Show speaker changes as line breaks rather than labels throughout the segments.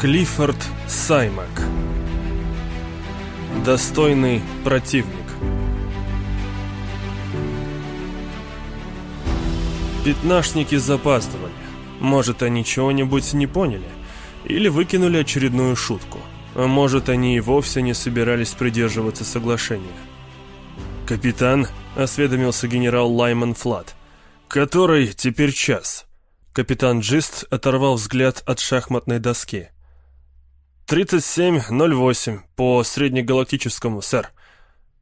Клиффорд Саймак Достойный противник Пятнашники запаздывали. Может, они чего-нибудь не поняли? Или выкинули очередную шутку? А может, они и вовсе не собирались придерживаться соглашения? «Капитан», — осведомился генерал Лайман Флат, — «который теперь час?» Капитан Джист оторвал взгляд от шахматной доски. «37.08 по среднегалактическому, сэр».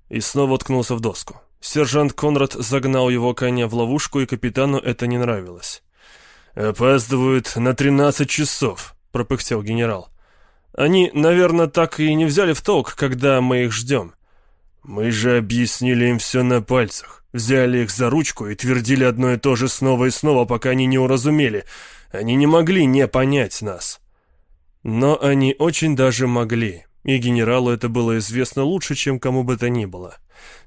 И снова уткнулся в доску. Сержант Конрад загнал его коня в ловушку, и капитану это не нравилось. «Опаздывают на тринадцать часов», — пропыхтел генерал. «Они, наверное, так и не взяли в толк, когда мы их ждем». «Мы же объяснили им все на пальцах, взяли их за ручку и твердили одно и то же снова и снова, пока они не уразумели. Они не могли не понять нас». Но они очень даже могли, и генералу это было известно лучше, чем кому бы то ни было.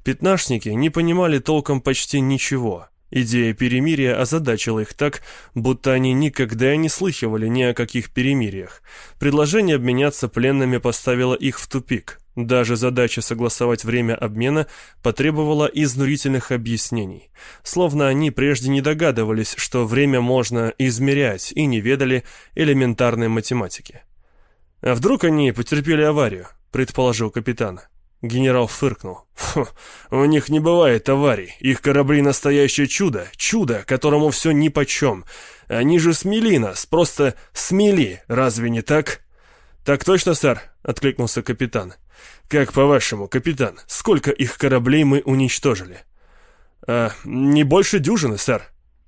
Пятнашники не понимали толком почти ничего. Идея перемирия озадачила их так, будто они никогда не слыхивали ни о каких перемириях. Предложение обменяться пленными поставило их в тупик. Даже задача согласовать время обмена потребовала изнурительных объяснений. Словно они прежде не догадывались, что время можно измерять и не ведали элементарной математики. «А вдруг они потерпели аварию?» — предположил капитан. Генерал фыркнул. «Фу, у них не бывает аварий. Их корабли настоящее чудо. Чудо, которому все нипочем. Они же смели нас, просто смели, разве не так?» «Так точно, сэр», — откликнулся капитан. «Как по-вашему, капитан, сколько их кораблей мы уничтожили?» «А, не больше дюжины, сэр».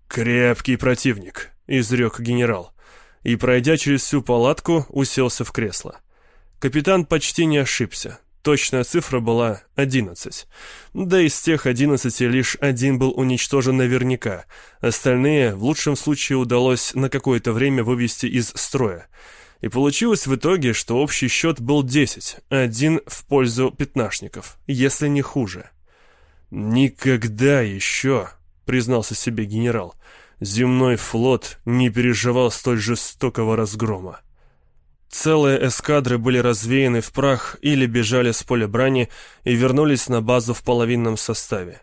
«Крепкий противник», — изрек генерал. И, пройдя через всю палатку, уселся в кресло. Капитан почти не ошибся. Точная цифра была 11. Да из тех 11 лишь один был уничтожен наверняка. Остальные в лучшем случае удалось на какое-то время вывести из строя. И получилось в итоге, что общий счет был 10, один в пользу пятнашников, если не хуже. «Никогда еще», — признался себе генерал, — «земной флот не переживал столь жестокого разгрома». Целые эскадры были развеяны в прах или бежали с поля брани и вернулись на базу в половинном составе.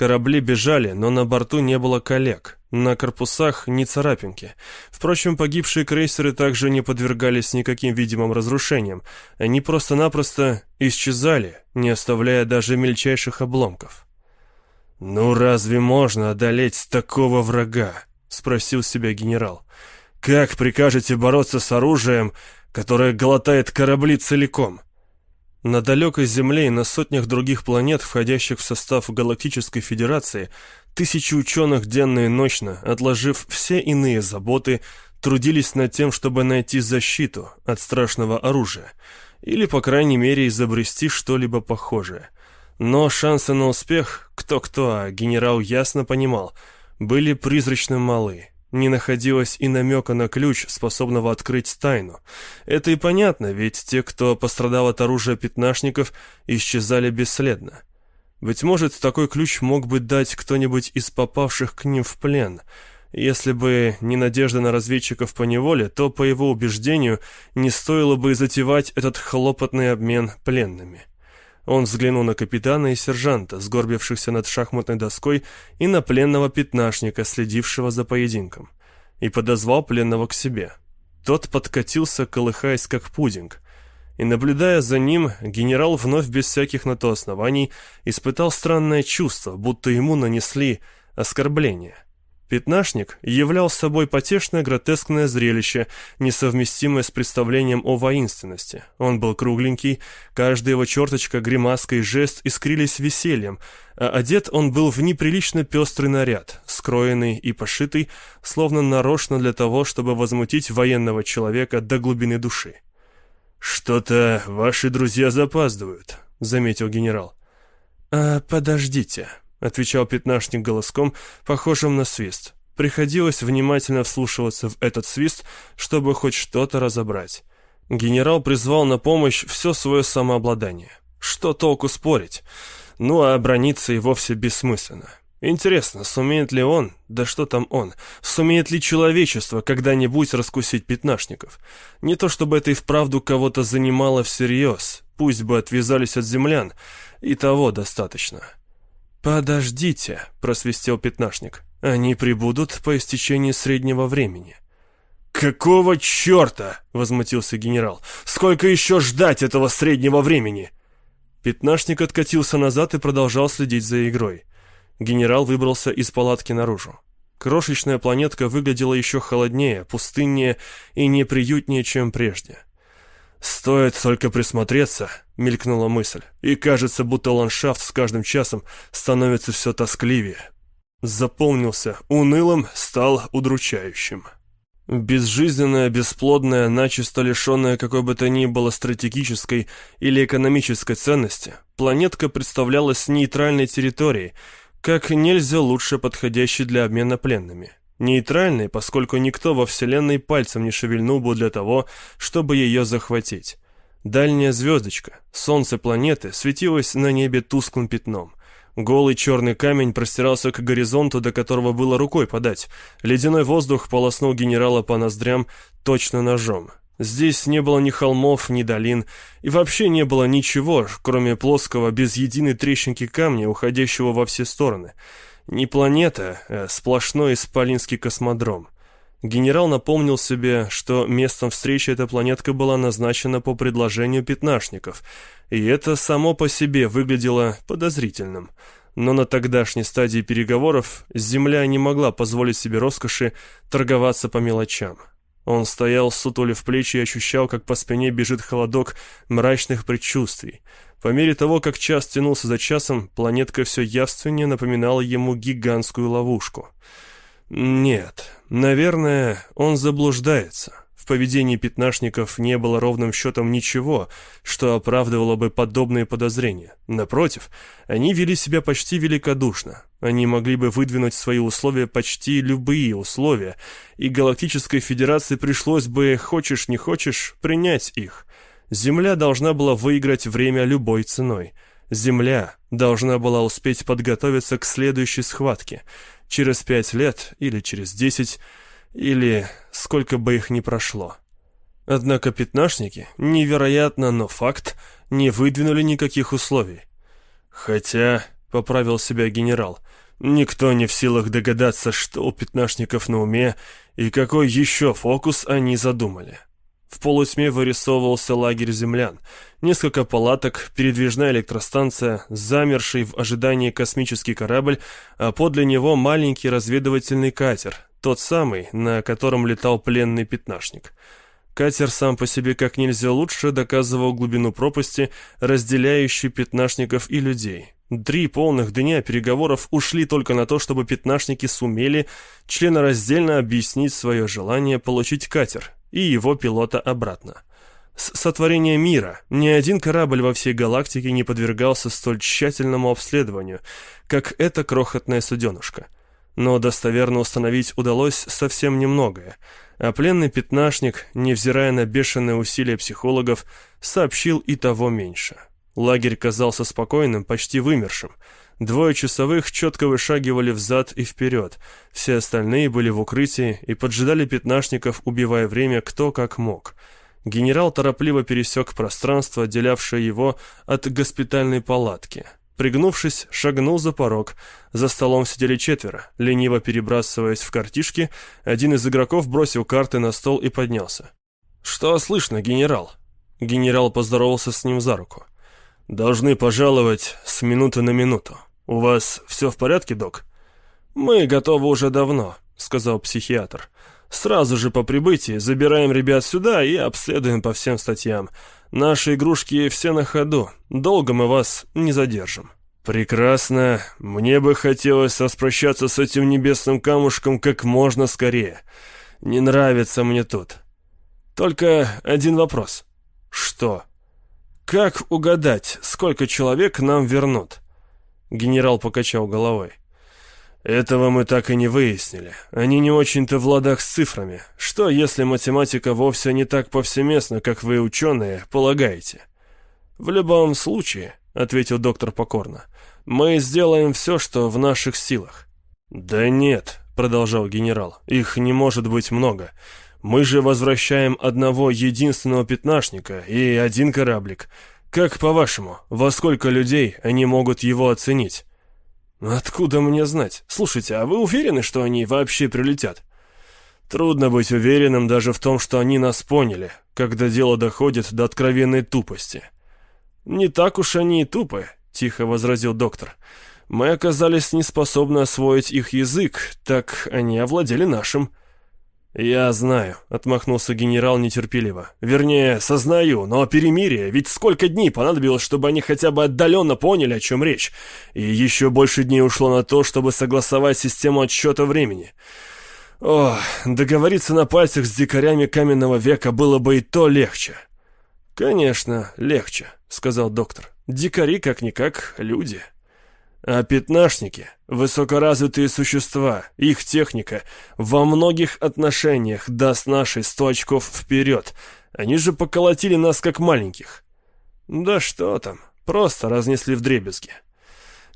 Корабли бежали, но на борту не было коллег, на корпусах ни царапинки. Впрочем, погибшие крейсеры также не подвергались никаким видимым разрушениям, они просто-напросто исчезали, не оставляя даже мельчайших обломков. «Ну разве можно одолеть такого врага?» — спросил себя генерал. «Как прикажете бороться с оружием, которая глотает корабли целиком. На далекой Земле и на сотнях других планет, входящих в состав Галактической Федерации, тысячи ученых денно и ночно, отложив все иные заботы, трудились над тем, чтобы найти защиту от страшного оружия, или, по крайней мере, изобрести что-либо похожее. Но шансы на успех, кто-кто, а генерал ясно понимал, были призрачно малы не находилось и намека на ключ, способного открыть тайну. Это и понятно, ведь те, кто пострадал от оружия пятнашников, исчезали бесследно. Быть может, такой ключ мог бы дать кто-нибудь из попавших к ним в плен. Если бы не надежда на разведчиков по неволе, то, по его убеждению, не стоило бы затевать этот хлопотный обмен пленными. Он взглянул на капитана и сержанта, сгорбившихся над шахматной доской, и на пленного пятнашника, следившего за поединком, и подозвал пленного к себе. Тот подкатился, колыхаясь как пудинг, и, наблюдая за ним, генерал вновь без всяких на то оснований испытал странное чувство, будто ему нанесли оскорбление — Пятнашник являл собой потешное гротескное зрелище, несовместимое с представлением о воинственности. Он был кругленький, каждая его черточка, гримаска и жест искрились весельем, а одет он был в неприлично пестрый наряд, скроенный и пошитый, словно нарочно для того, чтобы возмутить военного человека до глубины души. «Что-то ваши друзья запаздывают», — заметил генерал. «А, подождите», — отвечал пятнашник голоском, похожим на свист. Приходилось внимательно вслушиваться в этот свист, чтобы хоть что-то разобрать. Генерал призвал на помощь все свое самообладание. Что толку спорить? Ну, а брониться и вовсе бессмысленно. Интересно, сумеет ли он, да что там он, сумеет ли человечество когда-нибудь раскусить пятнашников? Не то чтобы это и вправду кого-то занимало всерьез, пусть бы отвязались от землян, и того достаточно. «Подождите», — просвистел пятнашник, — «они прибудут по истечении среднего времени».
«Какого черта?» — возмутился генерал. «Сколько еще ждать этого среднего времени?»
Пятнашник откатился назад и продолжал следить за игрой. Генерал выбрался из палатки наружу. Крошечная планетка выглядела еще холоднее, пустыннее и неприютнее, чем прежде. «Стоит только присмотреться», — мелькнула мысль, «и кажется, будто ландшафт с каждым часом становится все тоскливее». Заполнился унылым, стал удручающим. Безжизненная, бесплодная, начисто лишенная какой бы то ни было стратегической или экономической ценности, планетка представлялась нейтральной территорией, как нельзя лучше подходящей для обмена пленными. Нейтральной, поскольку никто во Вселенной пальцем не шевельнул бы для того, чтобы ее захватить. Дальняя звездочка, солнце планеты, светилось на небе тусклым пятном. Голый черный камень простирался к горизонту, до которого было рукой подать. Ледяной воздух полоснул генерала по ноздрям точно ножом. Здесь не было ни холмов, ни долин, и вообще не было ничего, кроме плоского, без единой трещинки камня, уходящего во все стороны. Не планета, а сплошной исполинский космодром. Генерал напомнил себе, что местом встречи эта планетка была назначена по предложению пятнашников, и это само по себе выглядело подозрительным. Но на тогдашней стадии переговоров Земля не могла позволить себе роскоши торговаться по мелочам. Он стоял, сутулив плечи и ощущал, как по спине бежит холодок мрачных предчувствий. По мере того, как час тянулся за часом, планетка все явственнее напоминала ему гигантскую ловушку. Нет, наверное, он заблуждается. В поведении пятнашников не было ровным счетом ничего, что оправдывало бы подобные подозрения. Напротив, они вели себя почти великодушно. Они могли бы выдвинуть свои условия почти любые условия, и Галактической Федерации пришлось бы, хочешь не хочешь, принять их. Земля должна была выиграть время любой ценой. Земля должна была успеть подготовиться к следующей схватке — через пять лет или через десять, или сколько бы их ни прошло. Однако пятнашники, невероятно, но факт, не выдвинули никаких условий. Хотя, — поправил себя генерал, — никто не в силах догадаться, что у пятнашников на уме и какой еще фокус они задумали. В полутьме вырисовывался лагерь землян. Несколько палаток, передвижная электростанция, замерший в ожидании космический корабль, а подле него маленький разведывательный катер, тот самый, на котором летал пленный пятнашник. Катер сам по себе как нельзя лучше доказывал глубину пропасти, разделяющей пятнашников и людей. Три полных дня переговоров ушли только на то, чтобы пятнашники сумели членораздельно объяснить свое желание получить катер, и его пилота обратно. С сотворения мира ни один корабль во всей галактике не подвергался столь тщательному обследованию, как эта крохотная суденушка. Но достоверно установить удалось совсем немногое, а пленный пятнашник, невзирая на бешеные усилия психологов, сообщил и того меньше. Лагерь казался спокойным, почти вымершим, Двое часовых четко вышагивали взад и вперед. Все остальные были в укрытии и поджидали пятнашников, убивая время кто как мог. Генерал торопливо пересек пространство, отделявшее его от госпитальной палатки. Пригнувшись, шагнул за порог. За столом сидели четверо. Лениво перебрасываясь в картишки, один из игроков бросил карты на стол и поднялся. «Что слышно, генерал?» Генерал поздоровался с ним за руку. «Должны пожаловать с минуты на минуту». «У вас все в порядке, док?» «Мы готовы уже давно», — сказал психиатр. «Сразу же по прибытии забираем ребят сюда и обследуем по всем статьям. Наши игрушки все на ходу. Долго мы вас не задержим». «Прекрасно. Мне бы хотелось распрощаться с этим небесным камушком как можно скорее. Не нравится мне тут. Только один вопрос». «Что?» «Как угадать, сколько человек нам вернут?» Генерал покачал головой. Этого мы так и не выяснили. Они не очень-то в ладах с цифрами. Что, если математика вовсе не так повсеместна, как вы, ученые, полагаете? В любом случае, — ответил доктор покорно, — Мы сделаем все, что в наших силах».
«Да нет», — продолжал генерал, — «их не может быть много. Мы же возвращаем одного единственного пятнашника и один кораблик. Как по-вашему, во сколько людей они могут его оценить?»
«Откуда мне знать? Слушайте, а вы уверены, что они вообще прилетят?»
«Трудно быть уверенным даже в том, что они нас поняли, когда дело доходит до откровенной тупости».
«Не так уж они и тупы», — тихо возразил доктор. «Мы оказались неспособны освоить их язык, так они овладели нашим».
«Я знаю», — отмахнулся генерал нетерпеливо. «Вернее, сознаю, но перемирие, ведь сколько дней понадобилось, чтобы они хотя бы отдаленно поняли, о чем речь. И еще больше дней ушло на то, чтобы согласовать систему отсчета времени. О, договориться на пальцах с дикарями каменного века было бы и то легче».
«Конечно, легче», — сказал доктор. «Дикари, как-никак, люди».
А пятнашники — высокоразвитые существа, их техника во многих отношениях даст наши сто очков вперед. Они же поколотили нас как маленьких.
Да что там, просто разнесли в дребезги.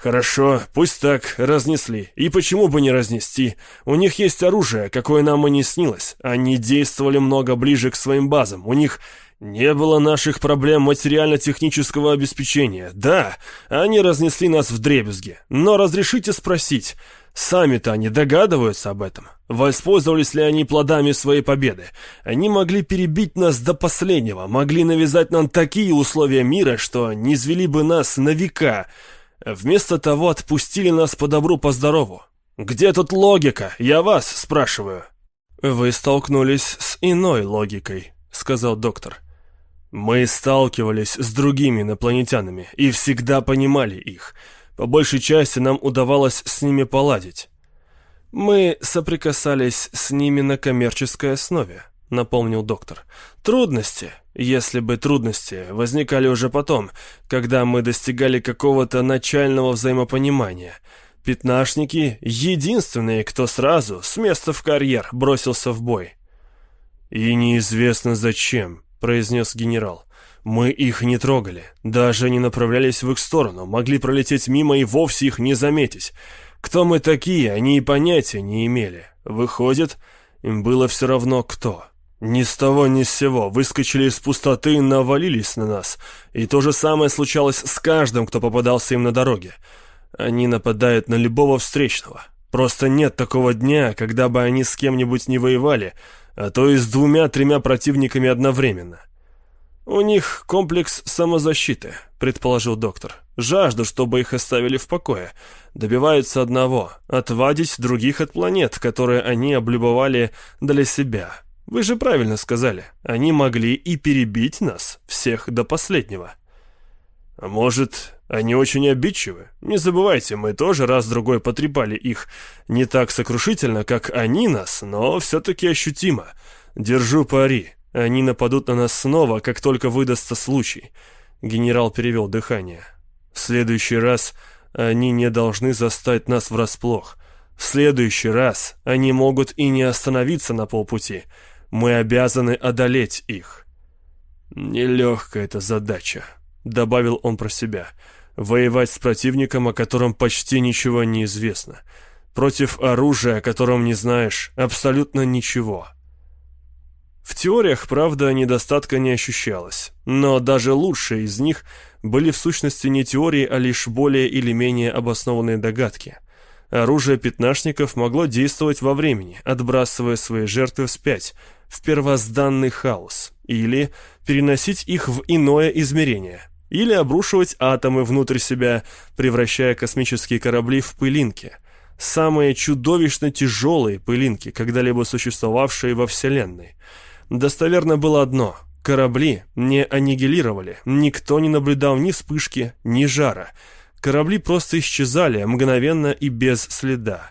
Хорошо, пусть так, разнесли. И почему бы не разнести? У них есть оружие, какое нам и не снилось. Они действовали много ближе к своим базам. У них не было наших проблем материально-технического обеспечения. Да, они разнесли нас в дребезги. Но разрешите спросить, сами-то они догадываются об этом? Воспользовались ли они плодами своей победы? Они могли перебить нас до последнего, могли навязать нам такие условия мира, что не извели бы нас на века. Вместо того отпустили нас по добру, по здорову. Где тут логика? Я вас спрашиваю.
Вы столкнулись с иной логикой, сказал доктор.
Мы сталкивались с другими инопланетянами и всегда понимали их. По большей части нам удавалось с ними поладить.
Мы соприкасались с ними на коммерческой основе, напомнил доктор. Трудности, если бы трудности, возникали уже потом, когда мы достигали какого-то начального взаимопонимания. Пятнашники — единственные, кто сразу, с места в карьер, бросился в бой.
И неизвестно зачем, произнес генерал. «Мы их не трогали, даже не направлялись в их сторону, могли пролететь мимо и вовсе их не заметить. Кто мы такие, они и понятия не имели. Выходит, им было все равно кто». Ни с того ни с сего выскочили из пустоты и навалились на нас. И то же самое случалось с каждым, кто попадался им на дороге. Они нападают на любого встречного. Просто нет такого дня, когда бы они с кем-нибудь не воевали, а то и с двумя-тремя противниками одновременно.
«У них комплекс самозащиты», — предположил доктор. «Жажду, чтобы их оставили в покое. Добиваются одного — отвадить других от планет, которые они облюбовали для себя. Вы же правильно сказали, они могли и перебить нас, всех до последнего».
«А может, они очень обидчивы? Не забывайте, мы тоже раз-другой потрепали их. Не так сокрушительно, как они нас, но все-таки ощутимо. Держу пари. Они нападут на нас снова, как только выдастся случай». Генерал перевел дыхание. «В следующий раз они не должны застать нас врасплох. В следующий раз они могут и не остановиться на полпути. Мы обязаны одолеть их». «Нелегкая эта задача», — добавил он про себя. «Воевать с противником, о котором почти ничего не известно. Против оружия, о котором не знаешь абсолютно ничего». В теориях, правда, недостатка не ощущалось, но даже лучшие из них были в сущности не теории, а лишь более или менее обоснованные догадки. Оружие пятнашников могло действовать во времени, отбрасывая свои жертвы вспять, в первозданный хаос, или переносить их в иное измерение – или обрушивать атомы внутрь себя, превращая космические корабли в пылинки. Самые чудовищно тяжелые пылинки, когда-либо существовавшие во Вселенной. Достоверно было одно – корабли не аннигилировали, никто не наблюдал ни вспышки, ни жара. Корабли просто исчезали мгновенно и без следа.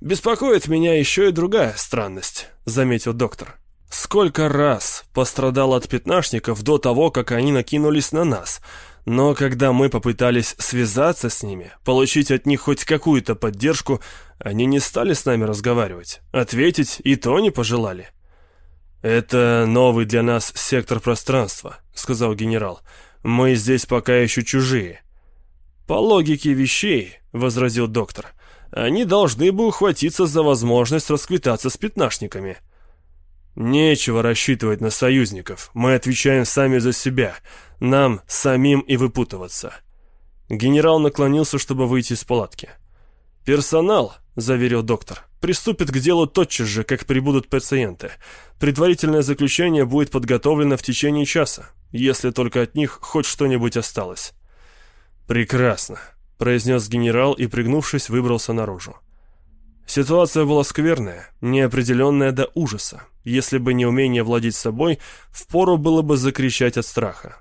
«Беспокоит меня еще и другая странность», — заметил доктор. Сколько раз пострадал от пятнашников до того, как они накинулись на нас. Но когда мы попытались связаться с ними, получить от них хоть какую-то поддержку, они не стали с нами разговаривать. Ответить и то не пожелали.
«Это новый для нас сектор пространства», — сказал генерал. «Мы здесь пока еще чужие». «По логике вещей», — возразил доктор, — «они должны бы ухватиться за возможность расквитаться с пятнашниками». «Нечего рассчитывать на союзников. Мы отвечаем сами за себя. Нам самим и выпутываться». Генерал наклонился, чтобы выйти из палатки. «Персонал», — заверил доктор, — «приступит к делу тотчас же, как прибудут пациенты. Предварительное заключение будет подготовлено в течение часа, если только от них хоть что-нибудь осталось». «Прекрасно», — произнес генерал и, пригнувшись, выбрался наружу. Ситуация была скверная, неопределенная до ужаса. Если бы не умение владеть собой, впору было бы закричать от страха.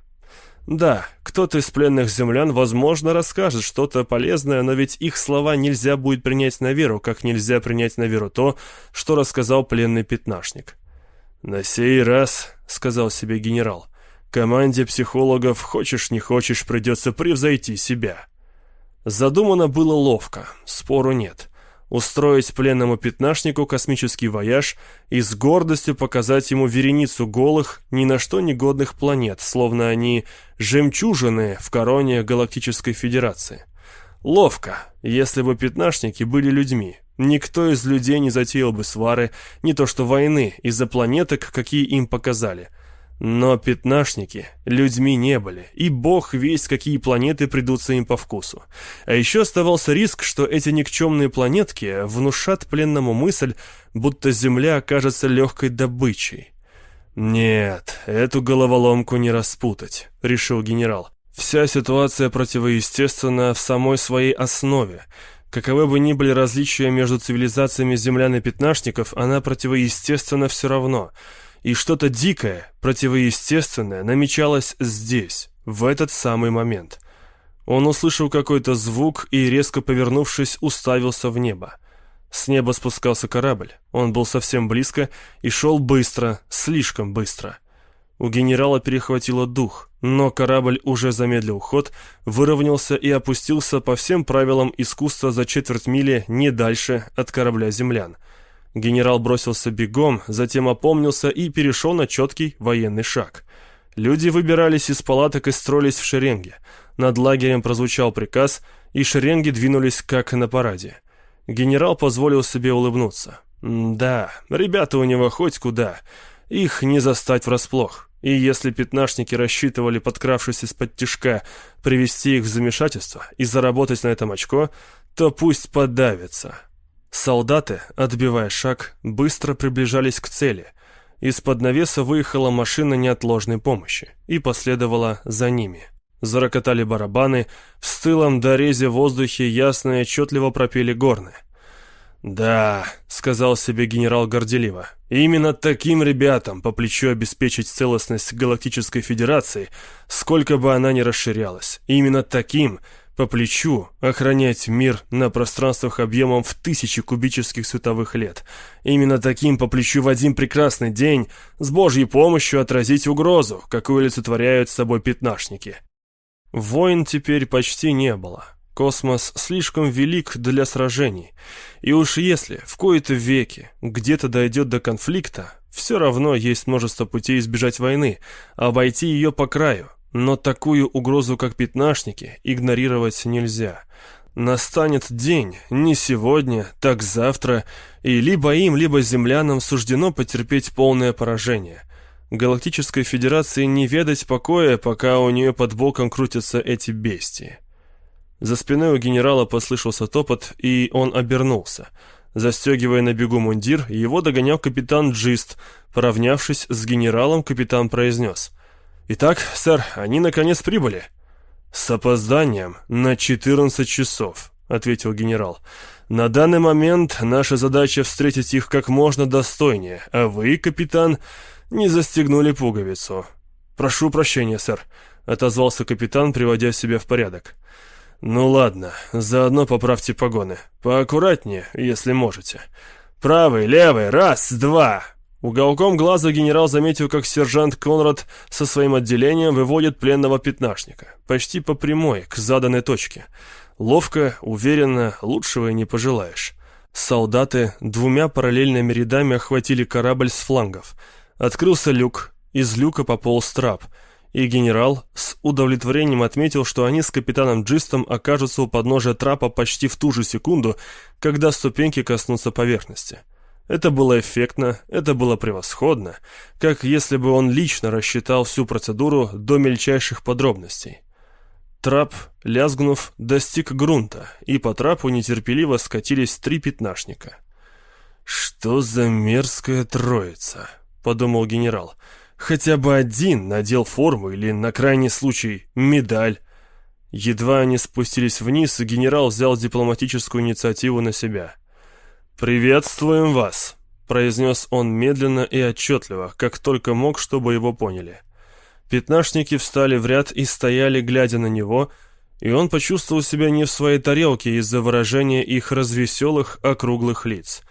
Да, кто-то из пленных землян, возможно, расскажет что-то полезное, но ведь их слова нельзя будет принять на веру, как нельзя принять на веру то, что рассказал пленный пятнашник. «На сей раз», — сказал себе генерал, — «команде психологов, хочешь не хочешь, придется превзойти себя». Задумано было ловко, спору нет устроить пленному пятнашнику космический вояж и с гордостью показать ему вереницу голых, ни на что негодных планет, словно они жемчужины в короне Галактической Федерации. Ловко, если бы пятнашники были людьми. Никто из людей не затеял бы свары, не то что войны, из-за планеток, какие им показали – но пятнашники людьми не были, и бог весть, какие планеты придутся им по вкусу. А еще оставался риск, что эти никчемные планетки внушат пленному мысль, будто Земля окажется легкой добычей. «Нет, эту головоломку не распутать», — решил генерал. «Вся ситуация противоестественна в самой своей основе. Каковы бы ни были различия между цивилизациями землян и пятнашников, она противоестественна все равно». И что-то дикое, противоестественное намечалось здесь, в этот самый момент. Он услышал какой-то звук и, резко повернувшись, уставился в небо. С неба спускался корабль. Он был совсем близко и шел быстро, слишком быстро. У генерала перехватило дух, но корабль уже замедлил ход, выровнялся и опустился по всем правилам искусства за четверть мили не дальше от корабля землян — Генерал бросился бегом, затем опомнился и перешел на четкий военный шаг. Люди выбирались из палаток и строились в шеренге. Над лагерем прозвучал приказ, и шеренги двинулись как на параде. Генерал позволил себе улыбнуться. «Да, ребята у него хоть куда. Их не застать врасплох. И если пятнашники рассчитывали, подкравшись из-под тишка, привести их в замешательство и заработать на этом очко, то пусть подавятся. Солдаты, отбивая шаг, быстро приближались к цели. Из-под навеса выехала машина неотложной помощи и последовала за ними. Зарокотали барабаны, в стылом дорезе воздухе ясно и отчетливо пропели горны. «Да», — сказал себе генерал горделиво, — «именно таким ребятам по плечу обеспечить целостность Галактической Федерации, сколько бы она ни расширялась. Именно таким по плечу охранять мир на пространствах объемом в тысячи кубических световых лет. Именно таким по плечу в один прекрасный день с Божьей помощью отразить угрозу, какую олицетворяют с собой пятнашники. Войн теперь почти не было. Космос слишком велик для сражений. И уж если в кои-то веке где-то дойдет до конфликта, все равно есть множество путей избежать войны, обойти ее по краю, но такую угрозу, как пятнашники, игнорировать нельзя. Настанет день, не сегодня, так завтра, и либо им, либо землянам суждено потерпеть полное поражение. Галактической Федерации не ведать покоя, пока у нее под боком крутятся эти бестии. За спиной у генерала послышался топот, и он обернулся. Застегивая на бегу мундир, его догонял капитан Джист. Поравнявшись с генералом, капитан произнес — «Итак, сэр, они наконец прибыли». «С опозданием на 14 часов», — ответил генерал. «На данный момент наша задача встретить их как можно достойнее, а вы, капитан, не застегнули пуговицу». «Прошу прощения, сэр», — отозвался капитан, приводя себя в порядок. «Ну ладно, заодно поправьте погоны. Поаккуратнее, если можете. Правый, левый, раз, два!» Уголком глаза генерал заметил, как сержант Конрад со своим отделением выводит пленного пятнашника. Почти по прямой, к заданной точке. Ловко, уверенно, лучшего и не пожелаешь. Солдаты двумя параллельными рядами охватили корабль с флангов. Открылся люк, из люка пополз трап.
и генерал с удовлетворением отметил, что они с капитаном Джистом окажутся у подножия трапа почти в ту же секунду, когда ступеньки коснутся поверхности. Это было эффектно, это было превосходно, как если бы он лично рассчитал всю процедуру до мельчайших подробностей. Трап, лязгнув, достиг грунта, и по трапу нетерпеливо скатились три пятнашника. «Что за мерзкая троица?» — подумал генерал. «Хотя бы один надел форму или, на крайний случай, медаль». Едва они спустились вниз, генерал взял дипломатическую инициативу на себя. «Приветствуем вас», — произнес он медленно и отчетливо, как только мог, чтобы его поняли. Пятнашники встали в ряд и стояли, глядя на него, и он почувствовал себя не в своей тарелке из-за выражения их развеселых, округлых лиц.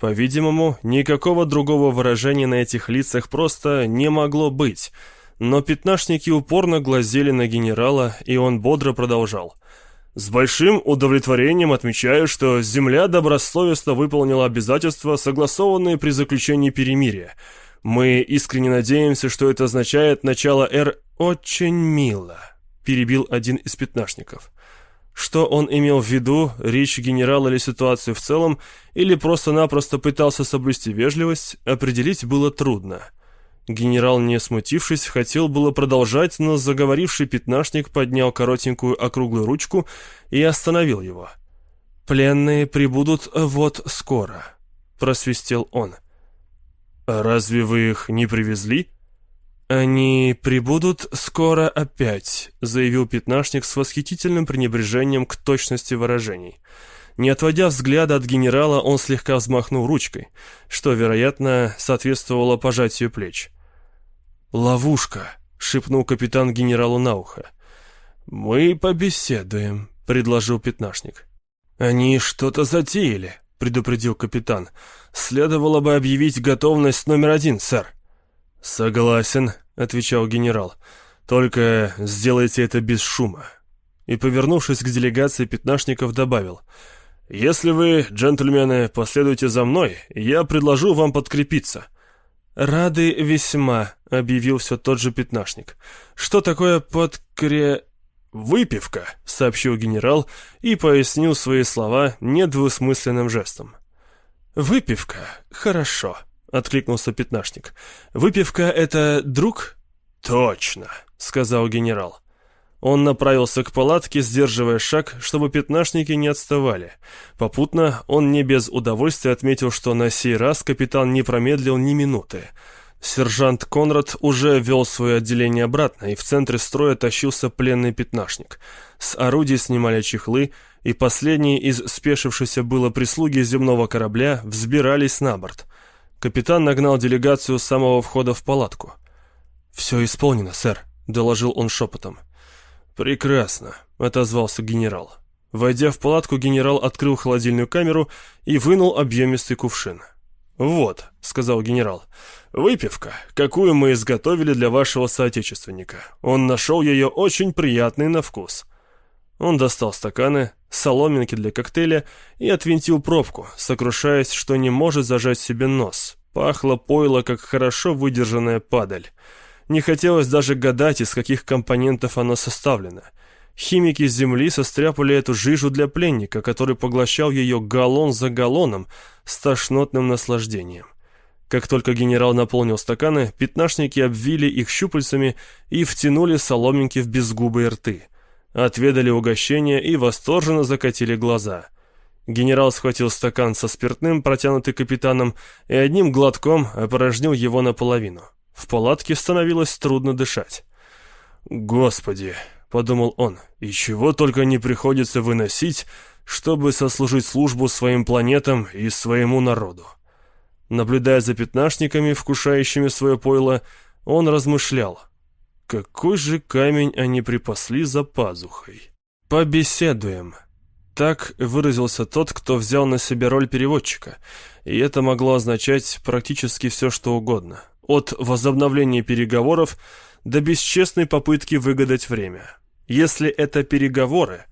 По-видимому, никакого другого выражения на этих лицах просто не могло быть, но пятнашники упорно глазели на генерала, и он бодро продолжал. «С большим удовлетворением отмечаю, что Земля добросовестно выполнила обязательства, согласованные при заключении перемирия. Мы искренне надеемся, что это означает начало эр «очень мило», — перебил один из пятнашников. Что он имел в виду, речь генерала или ситуацию в целом, или просто-напросто пытался соблюсти вежливость, определить было трудно. Генерал, не смутившись, хотел было продолжать, но заговоривший пятнашник поднял коротенькую округлую ручку и остановил его. «Пленные прибудут вот скоро», — просвистел он. «А разве вы их не привезли?» «Они прибудут скоро опять», — заявил пятнашник с восхитительным пренебрежением к точности выражений. Не отводя взгляда от генерала, он слегка взмахнул ручкой, что, вероятно, соответствовало пожатию плеч. «Ловушка», — шепнул капитан генералу на ухо. «Мы побеседуем», — предложил пятнашник. «Они что-то затеяли», — предупредил капитан. «Следовало бы объявить готовность номер один, сэр». «Согласен», — отвечал генерал. «Только сделайте это без шума». И, повернувшись к делегации пятнашников, добавил. «Если вы, джентльмены, последуете за мной, я предложу вам подкрепиться». «Рады весьма», — объявил все тот же пятнашник. «Что такое подкре...» «Выпивка», — сообщил генерал и пояснил свои слова недвусмысленным жестом. «Выпивка? Хорошо», откликнулся пятнашник. «Выпивка — это друг?» «Точно», — сказал генерал. Он направился к палатке, сдерживая шаг, чтобы пятнашники не отставали. Попутно он не без удовольствия отметил, что на сей раз капитан не промедлил ни минуты. Сержант Конрад уже вел свое отделение обратно, и в центре строя тащился пленный пятнашник. С орудий снимали чехлы, и последние из спешившейся было прислуги земного корабля взбирались на борт. Капитан нагнал делегацию с самого входа в палатку. «Все исполнено, сэр», — доложил он шепотом. «Прекрасно», — отозвался генерал. Войдя в палатку, генерал открыл холодильную камеру и вынул объемистый кувшин. «Вот», — сказал генерал, — «выпивка, какую мы изготовили для вашего соотечественника. Он нашел ее очень приятной на вкус». Он достал стаканы, соломинки для коктейля и отвинтил пробку, сокрушаясь, что не может зажать себе нос. Пахло пойло, как хорошо выдержанная падаль. Не хотелось даже гадать, из каких компонентов оно составлено. Химики с земли состряпали эту жижу для пленника, который поглощал ее галлон за галлоном с тошнотным наслаждением. Как только генерал наполнил стаканы, пятнашники обвили их щупальцами и втянули соломинки в безгубые рты отведали угощение и восторженно закатили глаза. Генерал схватил стакан со спиртным, протянутый капитаном, и одним глотком опорожнил его наполовину. В палатке становилось трудно дышать. «Господи!» — подумал он. «И чего только не приходится выносить, чтобы сослужить службу своим планетам и своему народу». Наблюдая за пятнашниками, вкушающими свое пойло, он размышлял — какой же камень они припасли за пазухой? Побеседуем. Так выразился тот, кто взял на себя роль переводчика, и это могло означать практически все, что угодно. От возобновления переговоров до бесчестной попытки выгадать время. Если это переговоры,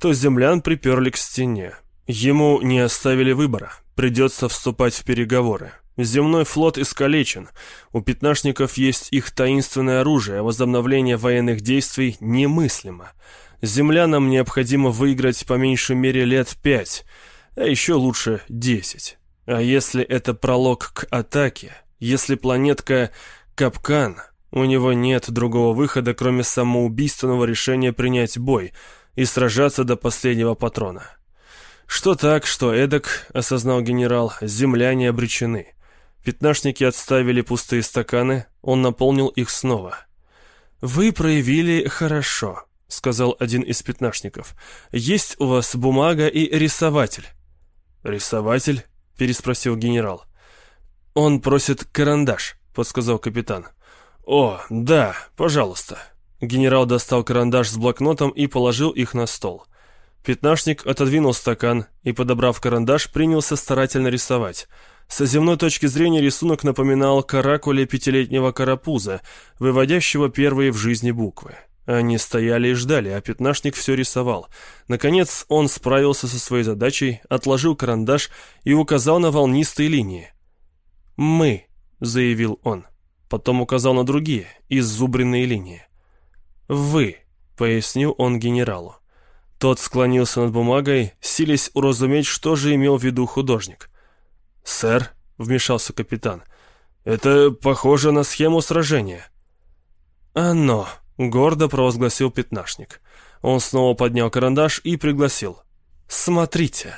то землян приперли к стене. Ему не оставили выбора, придется вступать в переговоры. Земной флот искалечен. У пятнашников есть их таинственное оружие, возобновление военных действий немыслимо. Землянам необходимо выиграть по меньшей мере лет пять, а еще лучше десять. А если это пролог к атаке, если планетка Капкан, у него нет другого выхода, кроме самоубийственного решения принять бой и сражаться до последнего патрона. Что так, что эдак, осознал генерал, земляне обречены. Пятнашники отставили пустые стаканы, он наполнил их снова. «Вы проявили хорошо», — сказал один из пятнашников. «Есть у вас бумага и рисователь».
«Рисователь?» — переспросил генерал.
«Он просит карандаш», — подсказал капитан.
«О, да, пожалуйста».
Генерал достал карандаш с блокнотом и положил их на стол. Пятнашник отодвинул стакан и, подобрав карандаш, принялся старательно рисовать. С земной точки зрения рисунок напоминал каракуле пятилетнего карапуза, выводящего первые в жизни буквы. Они стояли и ждали, а пятнашник все рисовал. Наконец он справился со своей задачей, отложил карандаш и указал на волнистые линии. «Мы», — заявил он. Потом указал на другие, иззубренные линии. «Вы», — пояснил он генералу. Тот склонился над бумагой, силясь уразуметь, что же имел в виду художник.
«Сэр», — вмешался капитан, — «это похоже на схему сражения».
«Оно», — гордо провозгласил пятнашник. Он снова поднял карандаш и пригласил. «Смотрите».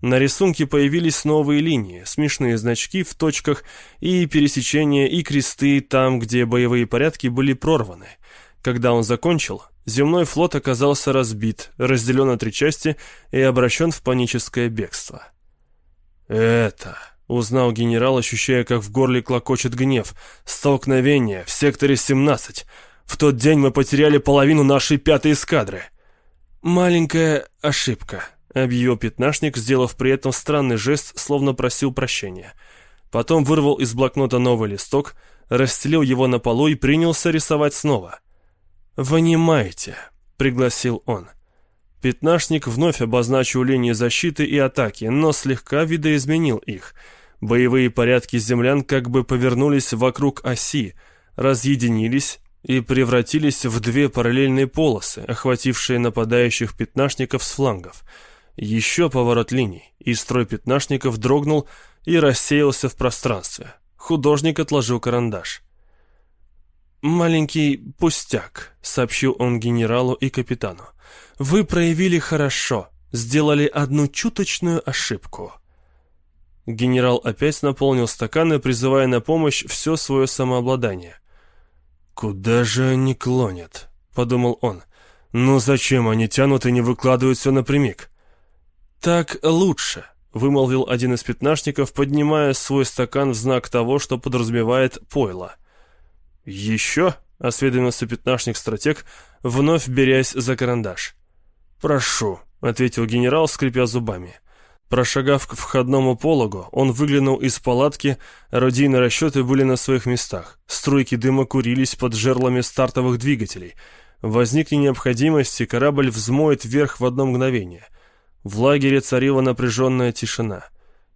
На рисунке появились новые линии, смешные значки в точках и пересечения и кресты там, где боевые порядки были прорваны. Когда он закончил, земной флот оказался разбит, разделен на три части и обращен в паническое бегство.
«Это...» — узнал генерал, ощущая, как в горле клокочет гнев. «Столкновение в секторе 17. В тот день мы потеряли половину нашей пятой эскадры».
«Маленькая ошибка», — объявил пятнашник, сделав при этом странный жест, словно просил прощения. Потом вырвал из блокнота новый листок, расстелил его на полу и принялся рисовать снова. «Вынимайте», — пригласил он. Пятнашник вновь обозначил линии защиты и атаки, но слегка видоизменил их. Боевые порядки землян как бы повернулись вокруг оси, разъединились и превратились в две параллельные полосы, охватившие нападающих пятнашников с флангов. Еще поворот линий, и строй пятнашников дрогнул и рассеялся в пространстве. Художник отложил карандаш. «Маленький пустяк», — сообщил он генералу и капитану. Вы проявили хорошо, сделали одну чуточную ошибку». Генерал опять наполнил стаканы, призывая на помощь все свое самообладание.
«Куда же они клонят?» — подумал он. «Ну зачем они тянут и не выкладывают все напрямик?»
«Так лучше», — вымолвил один из пятнашников, поднимая свой стакан в знак того, что подразумевает пойло. «Еще?» — осведомился пятнашник-стратег, вновь берясь за карандаш.
«Прошу», — ответил генерал, скрипя зубами.
Прошагав к входному пологу, он выглянул из палатки, орудийные расчеты были на своих местах. Струйки дыма курились под жерлами стартовых двигателей. Возникне необходимость, корабль взмоет вверх в одно мгновение. В лагере царила напряженная тишина.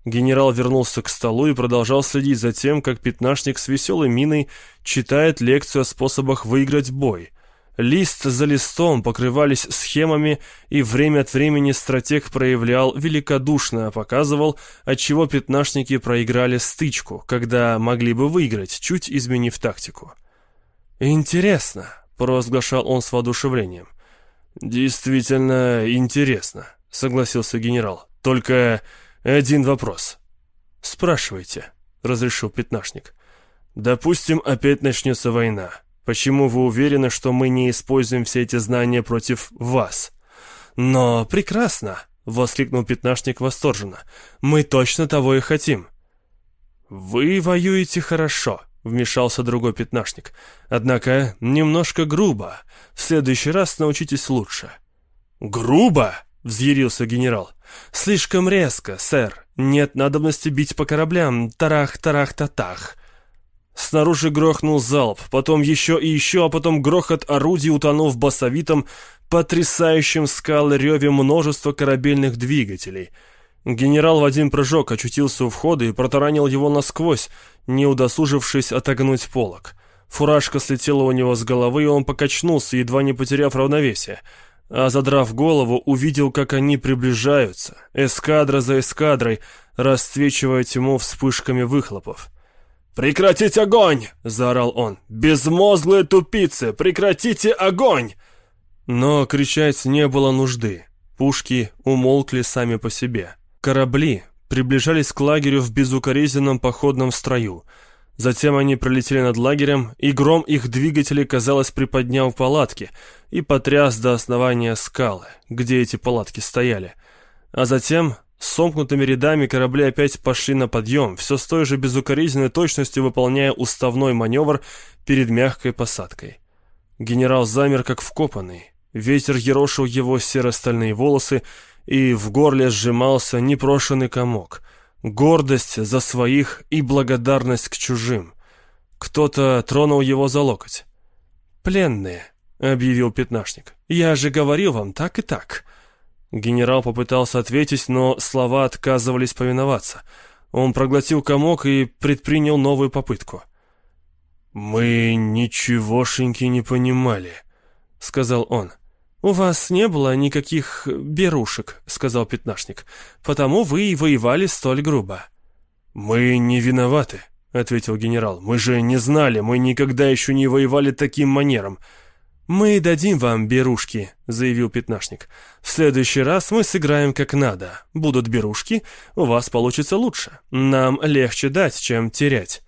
Генерал вернулся к столу и продолжал следить за тем, как пятнашник с веселой миной читает лекцию о способах выиграть бой — Лист за листом покрывались схемами, и время от времени стратег проявлял великодушно, показывал, отчего пятнашники проиграли стычку, когда могли бы выиграть, чуть изменив тактику. «Интересно», — провозглашал он с воодушевлением.
«Действительно интересно», — согласился генерал. «Только один вопрос».
«Спрашивайте», — разрешил пятнашник.
«Допустим, опять начнется война. Почему вы уверены, что мы не используем все эти знания против вас?
Но прекрасно, воскликнул пятнашник восторженно. Мы точно того и хотим. Вы воюете хорошо, вмешался другой пятнашник. Однако немножко грубо. В следующий раз научитесь лучше.
Грубо?
Взъярился генерал. Слишком резко, сэр. Нет надобности бить по кораблям. Тарах-тарах-татах. Снаружи грохнул залп, потом еще и еще, а потом грохот орудий утонул в басовитом, потрясающем скалы реве множество корабельных двигателей. Генерал в один прыжок очутился у входа и протаранил его насквозь, не удосужившись отогнуть полок. Фуражка слетела у него с головы, и он покачнулся, едва не потеряв равновесие. А задрав голову, увидел, как они приближаются, эскадра за эскадрой, расцвечивая тьму вспышками выхлопов. «Прекратить огонь!» — заорал он. «Безмозглые тупицы! Прекратите огонь!» Но кричать не было нужды. Пушки умолкли сами по себе. Корабли приближались к лагерю в безукоризненном походном строю. Затем они пролетели над лагерем, и гром их двигателей, казалось, приподнял палатки и потряс до основания скалы, где эти палатки стояли. А затем с сомкнутыми рядами корабли опять пошли на подъем, все с той же безукоризненной точностью выполняя уставной маневр перед мягкой посадкой. Генерал замер, как вкопанный. Ветер ерошил его серо-стальные волосы, и в горле сжимался непрошенный комок. Гордость за своих и благодарность к чужим. Кто-то тронул его за локоть. «Пленные», — объявил пятнашник. «Я же говорил вам так и так». Генерал попытался ответить, но слова отказывались повиноваться. Он проглотил комок и предпринял новую попытку. «Мы ничегошеньки не понимали», — сказал он. «У вас не было никаких берушек», — сказал пятнашник, «потому вы и воевали столь грубо». «Мы не виноваты», — ответил генерал. «Мы же не знали, мы никогда еще не воевали таким манером». «Мы дадим вам берушки», — заявил пятнашник. «В следующий раз мы сыграем как надо. Будут берушки, у вас получится лучше. Нам легче дать, чем терять».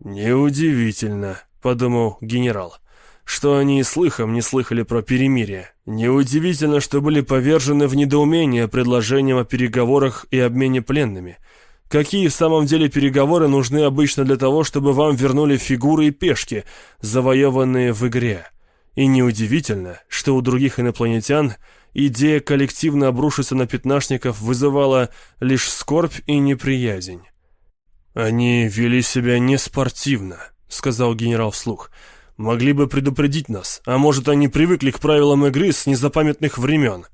«Неудивительно», — подумал генерал что они и слыхом не слыхали про перемирие. Неудивительно, что были повержены в недоумение предложением о переговорах и обмене пленными. Какие в самом деле переговоры нужны обычно для того, чтобы вам вернули фигуры и пешки, завоеванные в игре? И неудивительно, что у других инопланетян идея коллективно обрушиться на пятнашников вызывала лишь скорбь и неприязнь. «Они вели себя неспортивно», — сказал генерал вслух, — Могли бы предупредить нас, а может, они привыкли к правилам игры с незапамятных времен.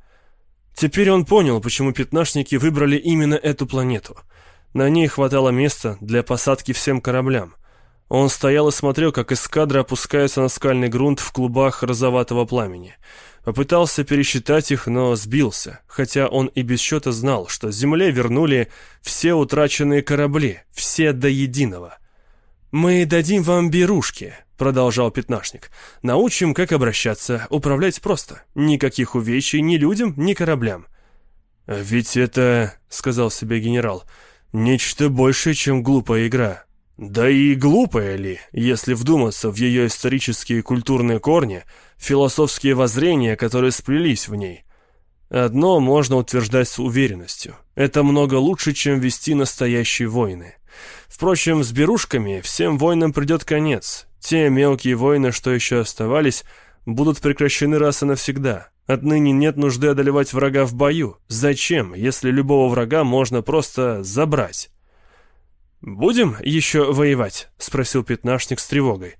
Теперь он понял, почему пятнашники выбрали именно эту планету. На ней хватало места для посадки всем кораблям. Он стоял и смотрел, как эскадра опускается на скальный грунт в клубах розоватого пламени. Попытался пересчитать их, но сбился, хотя он и без счета знал, что Земле вернули все утраченные корабли, все до единого. «Мы дадим вам берушки», — продолжал пятнашник. «Научим, как обращаться, управлять просто. Никаких увечий ни людям, ни кораблям». «А «Ведь это, — сказал себе генерал, — нечто большее, чем глупая игра. Да и глупая ли, если вдуматься в ее исторические и культурные корни, философские воззрения, которые сплелись в ней. Одно можно утверждать с уверенностью. Это много лучше, чем вести настоящие войны. Впрочем, с берушками всем войнам придет конец, те мелкие войны, что еще оставались, будут прекращены раз и навсегда. Отныне нет нужды одолевать врага в бою. Зачем, если любого врага можно просто забрать? «Будем еще воевать?» — спросил пятнашник с тревогой.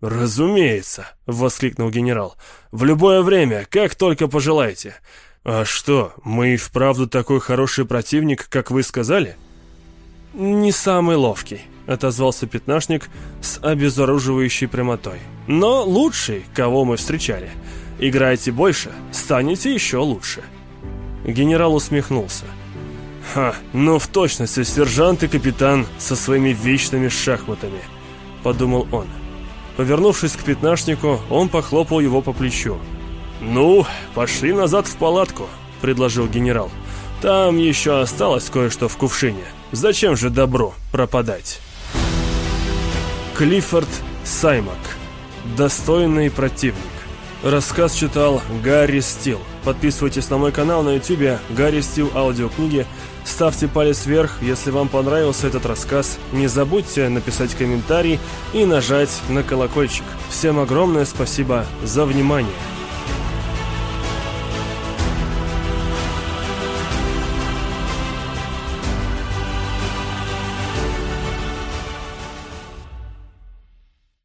«Разумеется», — воскликнул генерал. «В любое время, как только пожелаете. А что, мы и вправду такой хороший противник, как вы сказали?» «Не самый ловкий», — отозвался пятнашник с обезоруживающей прямотой. «Но лучший, кого мы встречали. Играйте больше, станете еще лучше». Генерал усмехнулся. «Ха, ну в точности сержант и капитан со своими вечными шахматами», — подумал он. Повернувшись к пятнашнику, он похлопал его по плечу. «Ну, пошли назад в палатку», — предложил генерал. «Там еще осталось кое-что в кувшине. Зачем же добро пропадать?» Клиффорд Саймак. Достойный противник. Рассказ читал Гарри Стил. Подписывайтесь на мой канал на YouTube Гарри Стил аудиокниги. Ставьте палец вверх, если вам понравился этот рассказ. Не забудьте написать комментарий и нажать на колокольчик. Всем огромное спасибо за внимание.